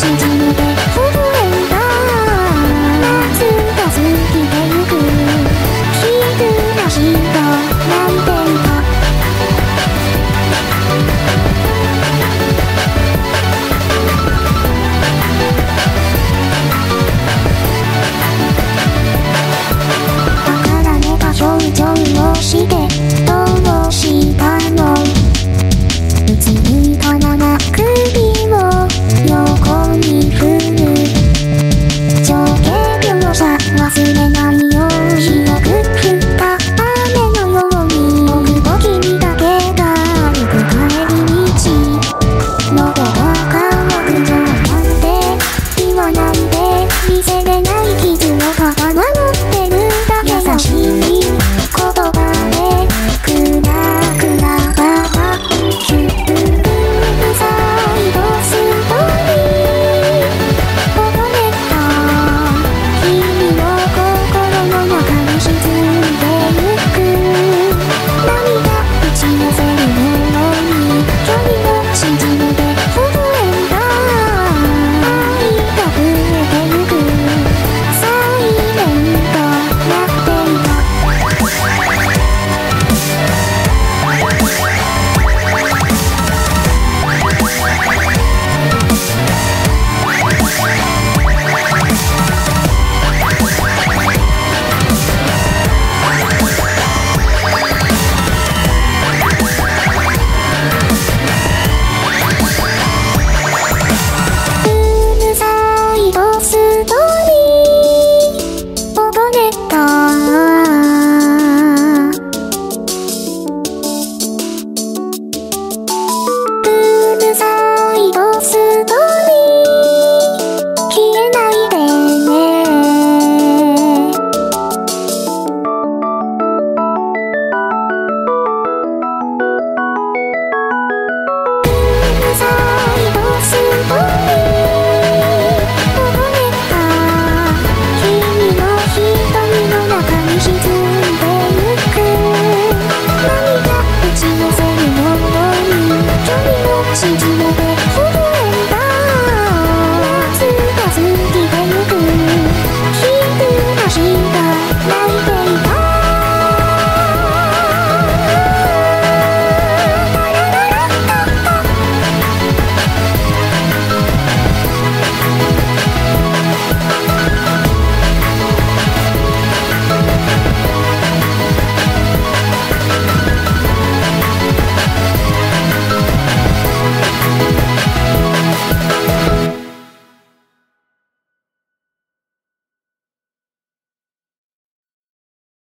Washington.